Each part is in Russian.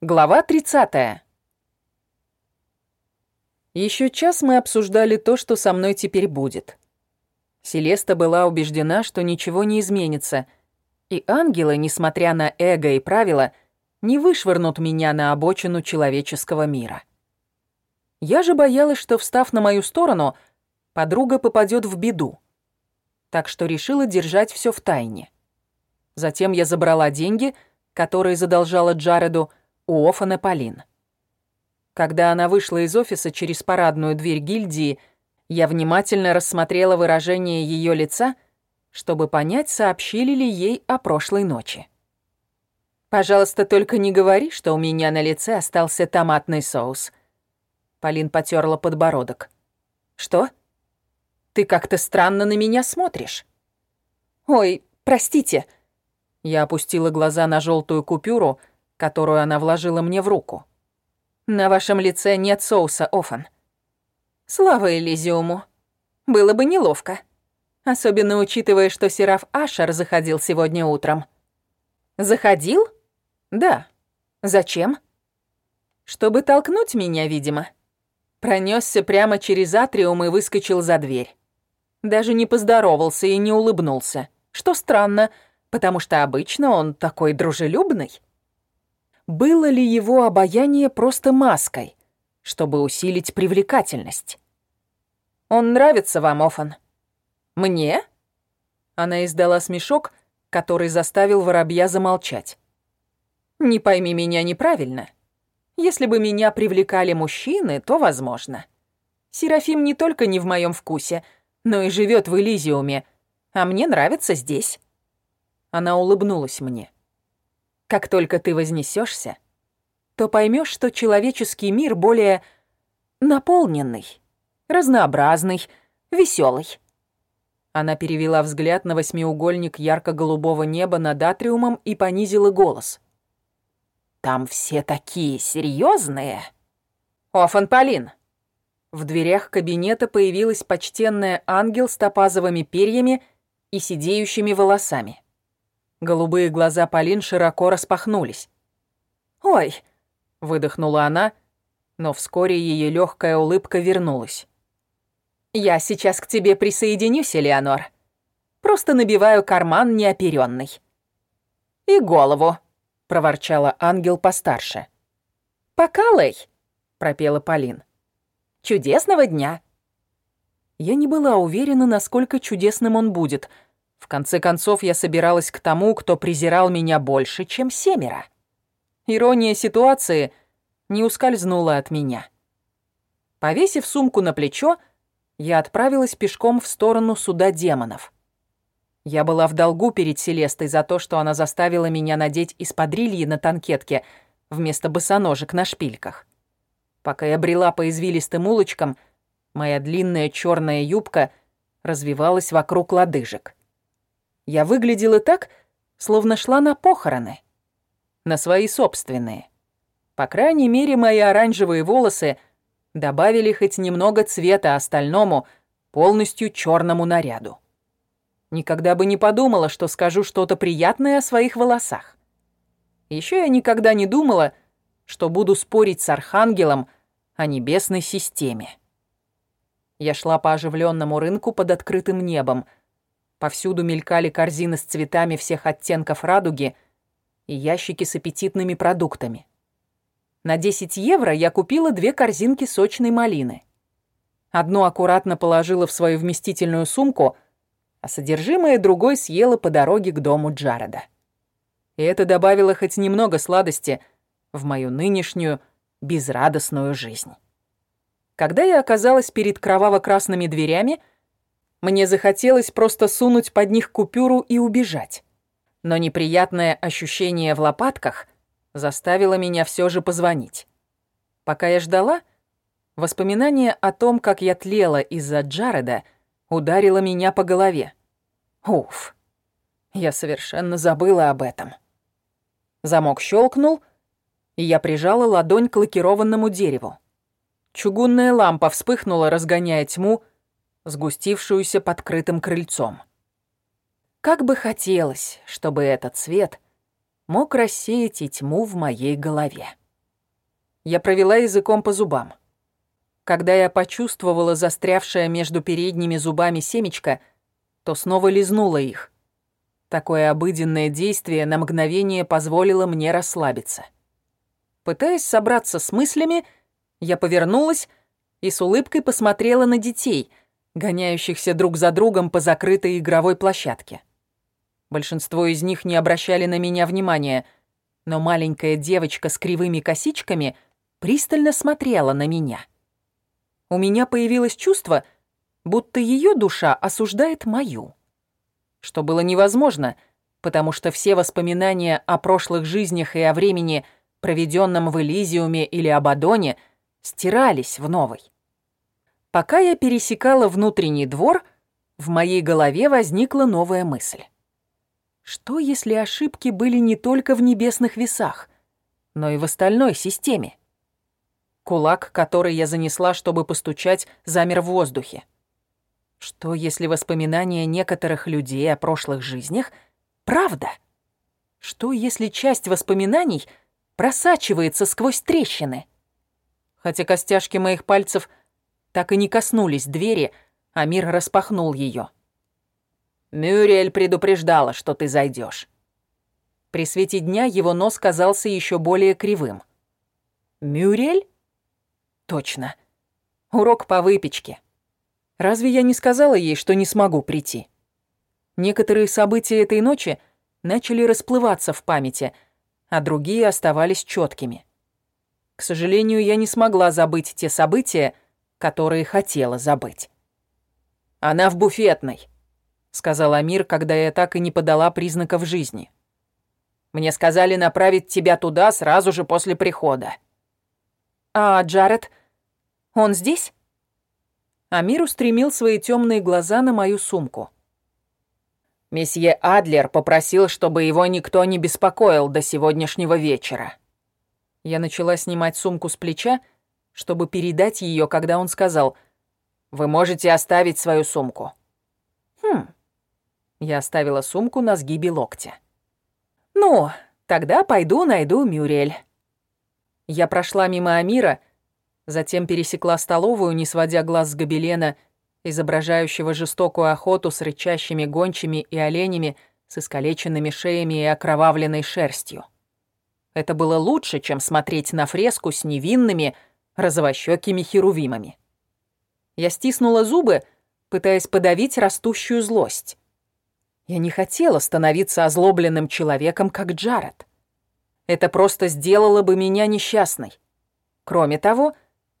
Глава 30. Еще час мы обсуждали то, что со мной теперь будет. Селеста была убеждена, что ничего не изменится, и ангелы, несмотря на эго и правила, не вышвырнут меня на обочину человеческого мира. Я же боялась, что, встав на мою сторону, подруга попадет в беду. Так что решила держать все в тайне. Затем я забрала деньги, которые задолжала Джареду, у Офана Полин. Когда она вышла из офиса через парадную дверь гильдии, я внимательно рассмотрела выражение ее лица, чтобы понять, сообщили ли ей о прошлой ночи. «Пожалуйста, только не говори, что у меня на лице остался томатный соус». Полин потерла подбородок. «Что? Ты как-то странно на меня смотришь». «Ой, простите». Я опустила глаза на желтую купюру, которую она вложила мне в руку. «На вашем лице нет соуса, Офан». «Слава Элизиуму. Было бы неловко. Особенно учитывая, что Сераф Ашер заходил сегодня утром». «Заходил?» «Да. Зачем?» «Чтобы толкнуть меня, видимо». Пронесся прямо через атриум и выскочил за дверь. Даже не поздоровался и не улыбнулся, что странно, потому что обычно он такой дружелюбный. Было ли его обаяние просто маской, чтобы усилить привлекательность? «Он нравится вам, Офан?» «Мне?» Она издала смешок, который заставил воробья замолчать. «Не пойми меня неправильно. Если бы меня привлекали мужчины, то возможно. Серафим не только не в моем вкусе, но и живет в Элизиуме, а мне нравится здесь». Она улыбнулась мне. Как только ты вознесешься, то поймешь, что человеческий мир более наполненный, разнообразный, веселый. Она перевела взгляд на восьмиугольник ярко-голубого неба над атриумом и понизила голос. «Там все такие серьезные. «Офан Полин!» В дверях кабинета появилась почтенная ангел с топазовыми перьями и сидеющими волосами. Голубые глаза Полин широко распахнулись. «Ой!» — выдохнула она, но вскоре ее легкая улыбка вернулась. «Я сейчас к тебе присоединюсь, Элеонор. Просто набиваю карман неоперенный». «И голову», — проворчала ангел постарше. «Пока, Лэй», — пропела Полин. «Чудесного дня». Я не была уверена, насколько чудесным он будет — в конце концов, я собиралась к тому, кто презирал меня больше, чем семеро. Ирония ситуации не ускользнула от меня. Повесив сумку на плечо, я отправилась пешком в сторону суда демонов. Я была в долгу перед Селестой за то, что она заставила меня надеть эспадрильи на танкетке вместо босоножек на шпильках. Пока я брела по извилистым улочкам, моя длинная черная юбка развивалась вокруг лодыжек. Я выглядела так, словно шла на похороны. На свои собственные. По крайней мере, мои оранжевые волосы добавили хоть немного цвета остальному, полностью черному наряду. Никогда бы не подумала, что скажу что-то приятное о своих волосах. Еще я никогда не думала, что буду спорить с Архангелом о небесной системе. Я шла по оживленному рынку под открытым небом — Повсюду мелькали корзины с цветами всех оттенков радуги и ящики с аппетитными продуктами. На 10 евро я купила две корзинки сочной малины. Одну аккуратно положила в свою вместительную сумку, а содержимое другой съела по дороге к дому Джареда. И это добавило хоть немного сладости в мою нынешнюю безрадостную жизнь. Когда я оказалась перед кроваво-красными дверями, мне захотелось просто сунуть под них купюру и убежать. Но неприятное ощущение в лопатках заставило меня все же позвонить. Пока я ждала, воспоминание о том, как я тлела из-за Джареда, ударило меня по голове. Уф, я совершенно забыла об этом. Замок щелкнул, и я прижала ладонь к лакированному дереву. Чугунная лампа вспыхнула, разгоняя тьму, сгустившуюся под крытым крыльцом. Как бы хотелось, чтобы этот свет мог рассеять и тьму в моей голове. Я провела языком по зубам. Когда я почувствовала застрявшее между передними зубами семечко, то снова лизнула их. Такое обыденное действие на мгновение позволило мне расслабиться. Пытаясь собраться с мыслями, я повернулась и с улыбкой посмотрела на детей, гоняющихся друг за другом по закрытой игровой площадке. Большинство из них не обращали на меня внимания, но маленькая девочка с кривыми косичками пристально смотрела на меня — у меня появилось чувство, будто ее душа осуждает мою. Что было невозможно, потому что все воспоминания о прошлых жизнях и о времени, проведенном в Элизиуме или Абадоне, стирались в новой. Пока я пересекала внутренний двор, в моей голове возникла новая мысль. Что, если ошибки были не только в небесных весах, но и в остальной системе? Кулак, который я занесла, чтобы постучать, замер в воздухе. Что, если воспоминания некоторых людей о прошлых жизнях — правда? Что, если часть воспоминаний просачивается сквозь трещины? Хотя костяшки моих пальцев так и не коснулись двери, а мир распахнул ее. «Мюриэль предупреждала, что ты зайдешь. При свете дня его нос казался еще более кривым. «Мюриэль?» Точно. Урок по выпечке. Разве я не сказала ей, что не смогу прийти? Некоторые события этой ночи начали расплываться в памяти, а другие оставались четкими. К сожалению, я не смогла забыть те события, которые хотела забыть. «Она в буфетной», — сказал Амир, когда я так и не подала признаков жизни. «Мне сказали направить тебя туда сразу же после прихода». «А Джаред? Он здесь?» Амир устремил свои темные глаза на мою сумку. Месье Адлер попросил, чтобы его никто не беспокоил до сегодняшнего вечера. Я начала снимать сумку с плеча, чтобы передать ее, когда он сказал «Вы можете оставить свою сумку». «Хм». Я оставила сумку на сгибе локтя. «Ну, тогда пойду найду Мюрель». Я прошла мимо Амира Затем пересекла столовую, не сводя глаз с гобелена, изображающего жестокую охоту с рычащими гончими и оленями, с искалеченными шеями и окровавленной шерстью. Это было лучше, чем смотреть на фреску с невинными, розовощекими херувимами. Я стиснула зубы, пытаясь подавить растущую злость. Я не хотела становиться озлобленным человеком, как Джаред. Это просто сделало бы меня несчастной. Кроме того,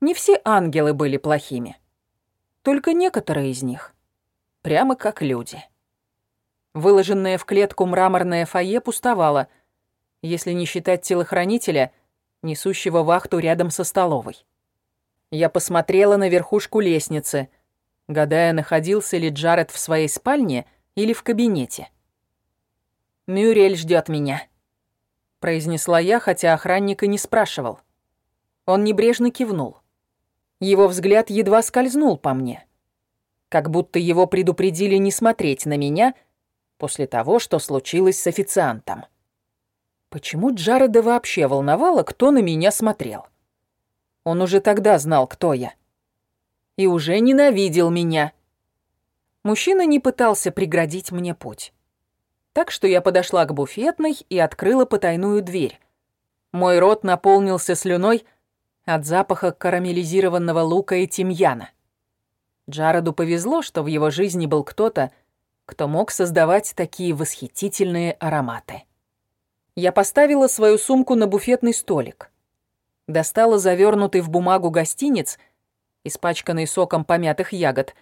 не все ангелы были плохими. Только некоторые из них. Прямо как люди. Выложенное в клетку мраморное фойе пустовало, если не считать телохранителя, несущего вахту рядом со столовой. Я посмотрела на верхушку лестницы, гадая, находился ли Джаред в своей спальне или в кабинете. «Мюрель ждет меня», — произнесла я, хотя охранник и не спрашивал. Он небрежно кивнул. Его взгляд едва скользнул по мне. Как будто его предупредили не смотреть на меня после того, что случилось с официантом. Почему Джареда вообще волновало, кто на меня смотрел? Он уже тогда знал, кто я. И уже ненавидел меня. Мужчина не пытался преградить мне путь. Так что я подошла к буфетной и открыла потайную дверь. Мой рот наполнился слюной, от запаха карамелизированного лука и тимьяна. Джареду повезло, что в его жизни был кто-то, кто мог создавать такие восхитительные ароматы. Я поставила свою сумку на буфетный столик. Достала завернутый в бумагу гостиниц, испачканный соком помятых ягод,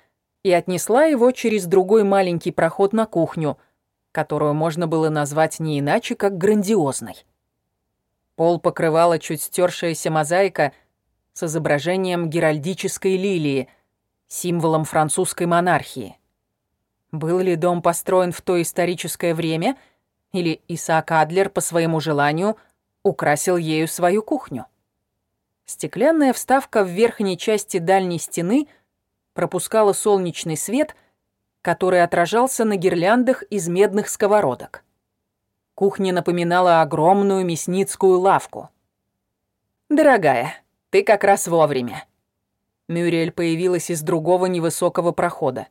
и отнесла его через другой маленький проход на кухню, которую можно было назвать не иначе, как грандиозной. Пол покрывала чуть стершаяся мозаика с изображением геральдической лилии, символом французской монархии. Был ли дом построен в то историческое время, или Исаак Адлер по своему желанию украсил ею свою кухню? Стеклянная вставка в верхней части дальней стены пропускала солнечный свет, который отражался на гирляндах из медных сковородок. Кухня напоминала огромную мясницкую лавку. «Дорогая, ты как раз вовремя». Мюриэль появилась из другого невысокого прохода.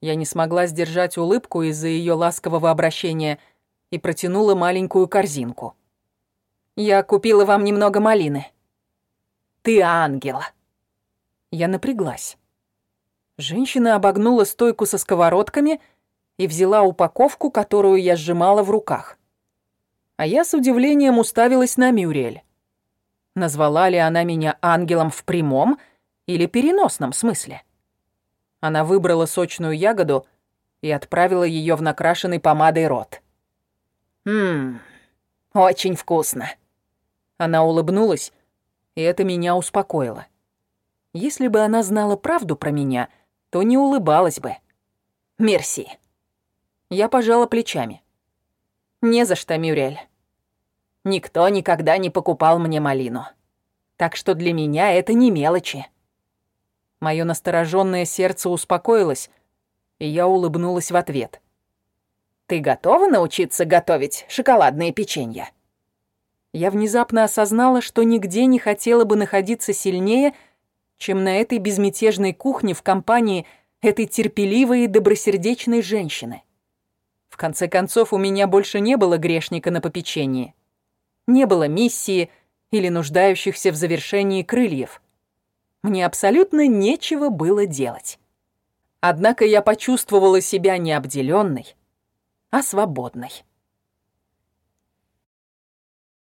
Я не смогла сдержать улыбку из-за ее ласкового обращения и протянула маленькую корзинку. «Я купила вам немного малины». «Ты ангел!» Я напряглась. Женщина обогнула стойку со сковородками и взяла упаковку, которую я сжимала в руках. А я с удивлением уставилась на Мюриэль. Назвала ли она меня ангелом в прямом или переносном смысле? Она выбрала сочную ягоду и отправила ее в накрашенный помадой рот. «Ммм, очень вкусно». Она улыбнулась, и это меня успокоило. Если бы она знала правду про меня, то не улыбалась бы. «Мерси». Я пожала плечами. «Не за что, Мюрель. Никто никогда не покупал мне малину. Так что для меня это не мелочи». Моё настороженное сердце успокоилось, и я улыбнулась в ответ. «Ты готова научиться готовить шоколадные печенья?» Я внезапно осознала, что нигде не хотела бы находиться сильнее, чем на этой безмятежной кухне в компании этой терпеливой и добросердечной женщины. В конце концов, у меня больше не было грешника на попечении. Не было миссии или нуждающихся в завершении крыльев. Мне абсолютно нечего было делать. Однако я почувствовала себя не обделенной, а свободной.